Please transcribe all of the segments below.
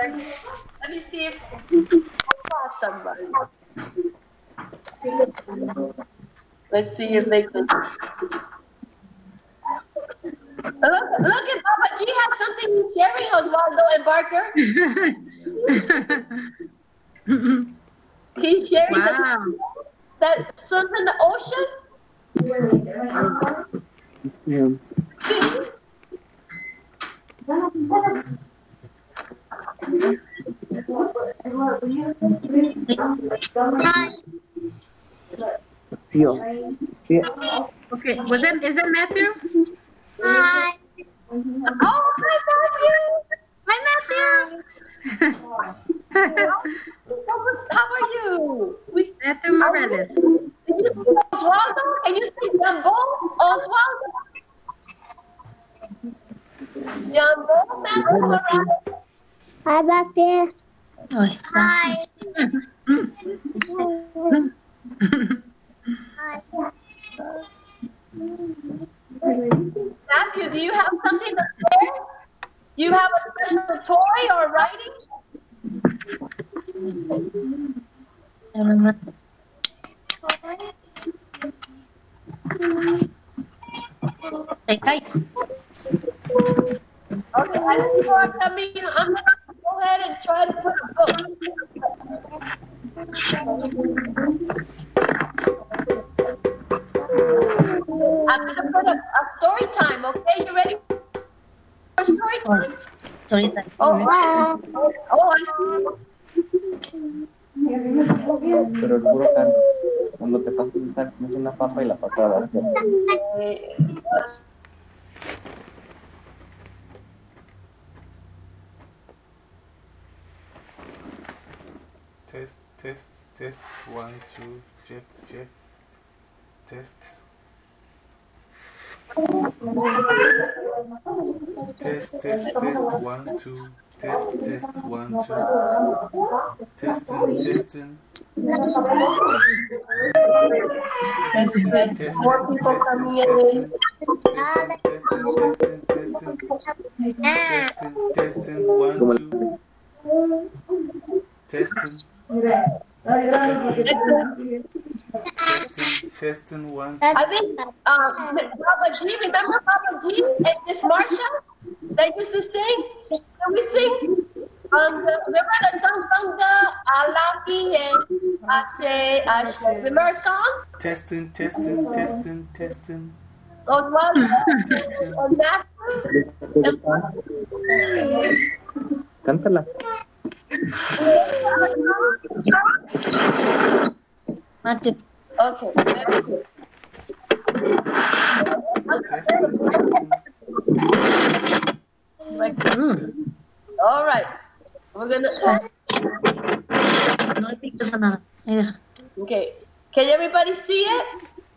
Let me see if I saw somebody. Let's see if they can. Look, look at Papa G has something he's sharing, Osvaldo and Barker. He's sharing the, Wow. that swims in the ocean. Yeah. Feel. Feel. Okay, was that, is that Matthew? Hi. Oh, hi, Matthew. Hi, Matthew. Matthew. How are you? We, Matthew Morales. Did you see Osvaldo? Can you see Jumbo? Osvaldo? Jumbo? Matthew Morales? Hi back there. Hi. Matthew, do you have something to share? Do you have a special toy or writing? Ay, ay. Okay, as people are coming, Pero el puro canto. Cuando te pasas estar comes una papa y la papa va a hacer. Eh, Test, test, test. One, two, check, check. Test. Test, test, test. One, two. Test, test. One, two. Testing, testing. Testing, testing, More people coming in. testing, testing, testing, testing, testing, testing, one, two. Testing. Testing, testing, testing, one. I think uh, Papa G, remember Papa G and Miss Marsha? They used to sing. Can we sing? Um, remember the song Banga, Alapi, and Ashe, Ashe. Remember a song? Testing, testing, testing, testing. On one, Testing. on that. Cántala. Matthew. Okay. very. Testing, testing. Mm. All right. We're gonna. No hay pictures of nada. Ahí deja. Okay. Can everybody see it?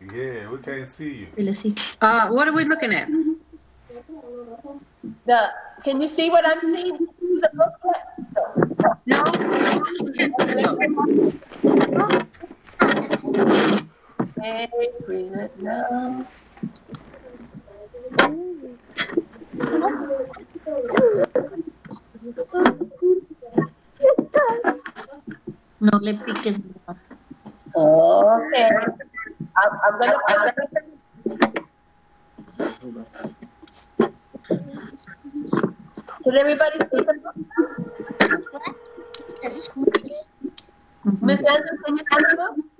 Yeah, we can see you. Dile sí. Uh, what are we looking at? The. Can you see what I'm seeing? The booklet? No. No. Le piques. Okay. Gonna Can everybody see Miss Anderson, can you see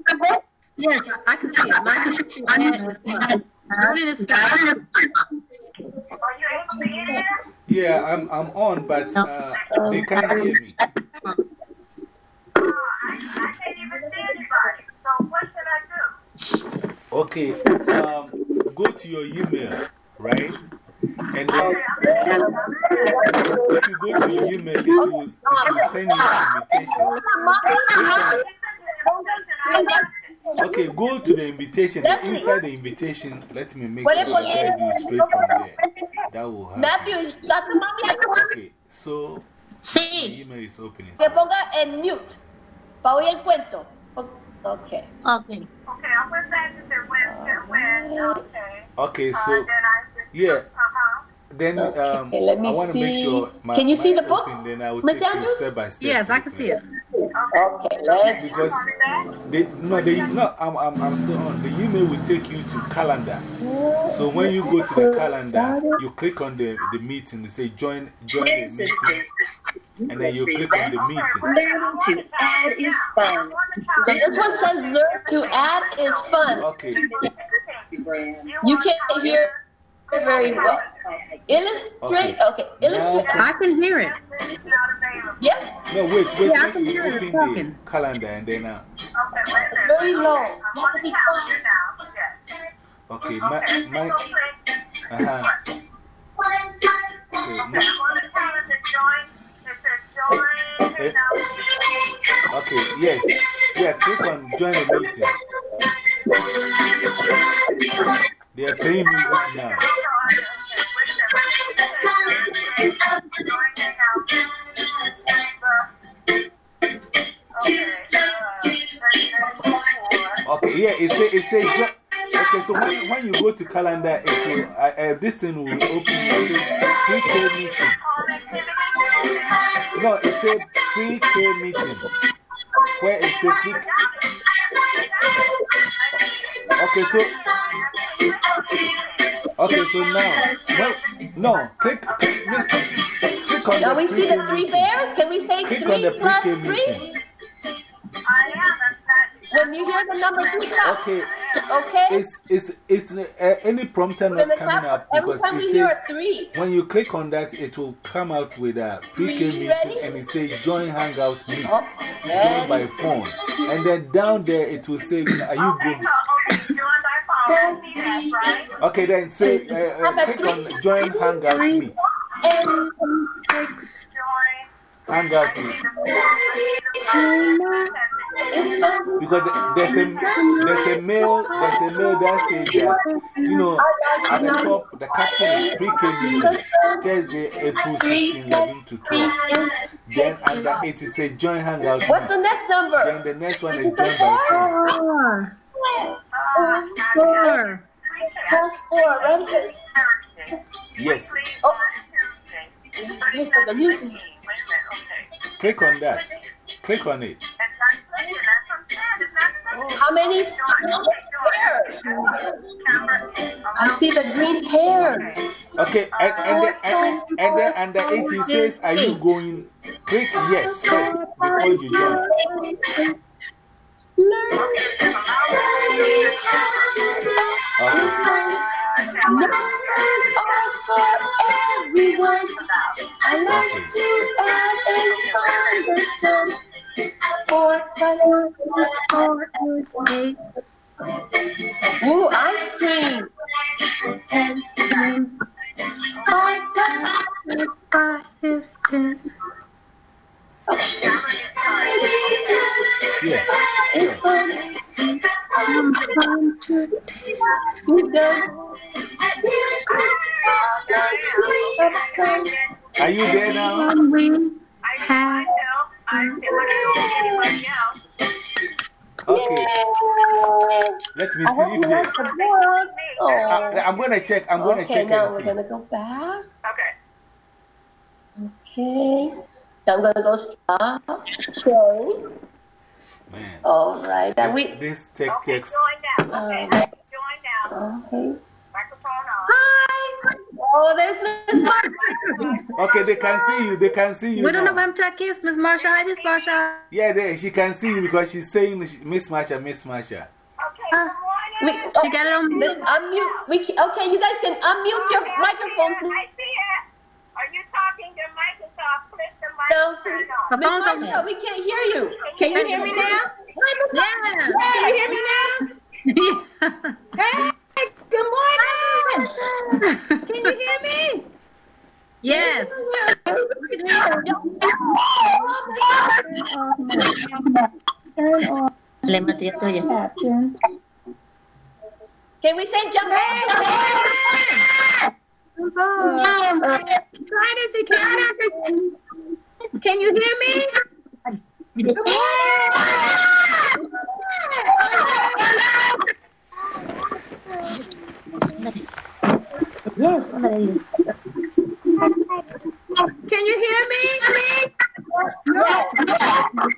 the book? Yes, I can see it. My picture had What is that? Yeah, I'm, I'm on, but uh, they can't hear me. Okay, um, go to your email, right? And then if you go to your email, it will, it will send you an invitation. Okay, go to the invitation. and Inside the invitation, let me make sure I guide you straight from there. That will help. Matthew, ¿está tu mami? Okay, so the Sí. email is opening. Que ponga en mute. Pa' oír el cuento. Okay. Okay. Okay, I went back to their web, their web, okay. Okay, Uh, so then I just, yeah, uh-huh. then um, Okay, let me I want to make sure my. Can you see the book, open, Then I will Miss take you step by step. Yes, I can see it. Place. Okay, let's. Because they, no, they, no, I'm, I'm, I'm still on. The email will take you to calendar. So when you go to the calendar, you click on the, the meeting, they say join, join the meeting. And then you click on the meeting. Learning to add is fun. This one says learn to add is fun. Okay. You can't hear it very well. Illustrate, okay, illustrate. Now, I can hear it. Yes, No, wait, wait, Yeah, I can me hear it talking. the calendar and then. Uh, it's very low. You have to be quiet. okay, my. my uh -huh. Okay, my, okay, yes. Yeah, click on join the meeting. They are playing music now. Yeah, it say, it say, okay, so when, when you go to calendar, it will, uh, uh, this thing will open, it says pre-K meeting. No, it says pre-K meeting. Where it says pre Okay, so, okay, so now, no, no, click, click, click on the we see the three meeting. bears. Can we say Click on the three plus three? meeting. When you hear the number three, clap. Okay, Okay? it's, it's, it's uh, any prompter When not coming clap, up because it says three. When you click on that, it will come out with a pre K Three, meeting ready? and it says join Hangout Meet. Oh, Join by phone. And then down there, it will say, Are you going? Okay, then say, uh, uh, click on join Hangout Meet. And Hangout Meet. Because there's a, there's a mail, there's a mail that says that, you know, at the top, the caption is pre K meeting, Thursday, April 16, 11 to 12. Then under it, it says join Hangout What's the next number? Then the next one is join by phone. Four. Four. Plus four. Ready? Yes. Oh. Wait for the music. Click on that. Click on it. How many pairs? I see the green pairs. Okay, and, and, then, and, and then under it, it says, Are you going? Click yes first before you join. Okay. Numbers are for everyone. I like to add and find the sum. Ooh, ice cream. See hope if you they. like the book. Oh. I, I'm going to check. I'm going to okay, check now and we're see. gonna go back. Okay. Okay. I'm gonna go stop sharing. Man. All right. Now we. This, this tech text. Um, okay. Hi. Oh, there's Miss Mark. Okay, they can see you. They can see you. We don't know now. if I'm Tech is, Miss Marsha. Hi, Miss Marsha. Yeah, they, she can see you because she's saying she- Miss Masha, Miss Masha. Uh, We, she oh, got it on Miss, mute. unmute. We can, okay, you guys can unmute your microphones. I see it. Are you talking to Microsoft? Click the No, microphone on. Her Miss phone's on Marsha, mute. we can't hear you. Can you hear me now? Yeah. Can you hear me now? Hey, good morning. Can you hear me? yes. We can hear you. Can we say Japan? Japan! Um, uh, can, you, can you hear me? Can you hear me?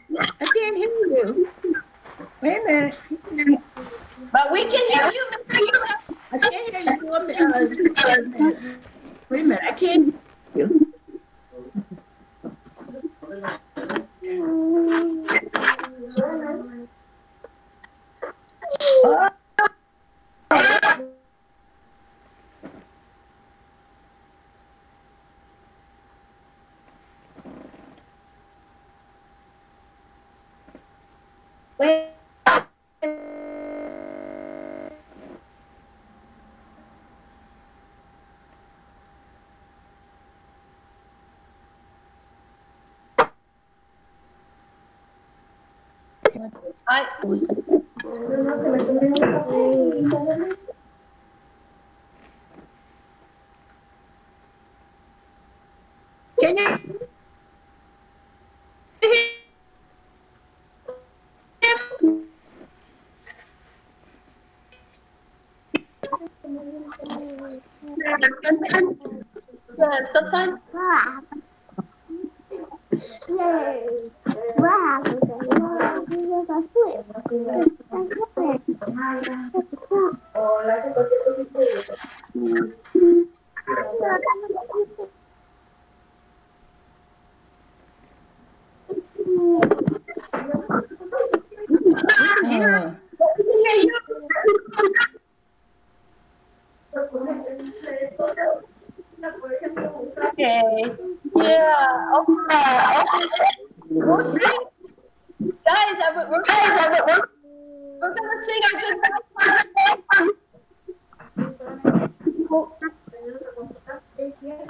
I, Can you? yeah, sometimes Ờ. Okay. Yeah. Okay. Okay. sing. Guys, I, we're, we're, we're gonna sing our.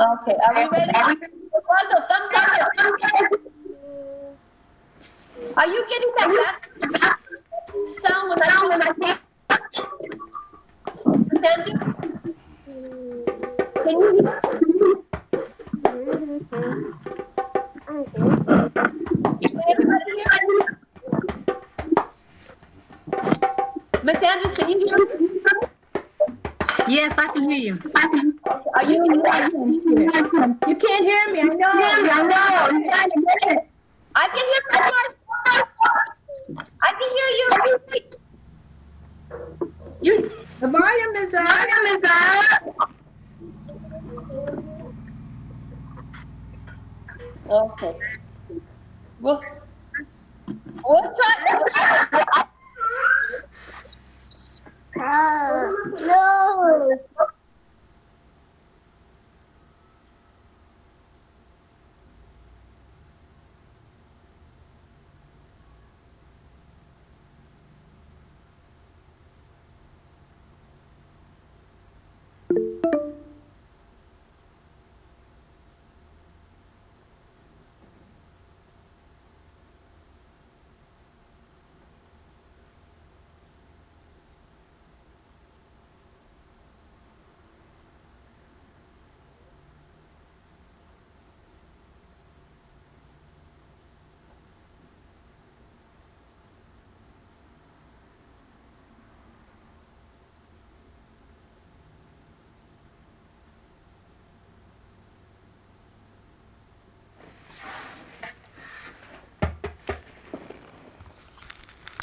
Okay, are we ready? Osvaldo, thumbs up. Are you getting that back Can hear you. Are you? You can't hear me. I know. I know. I'm trying to get it. I can hear you. I can hear you. You, the volume is up. Volume is up. Okay.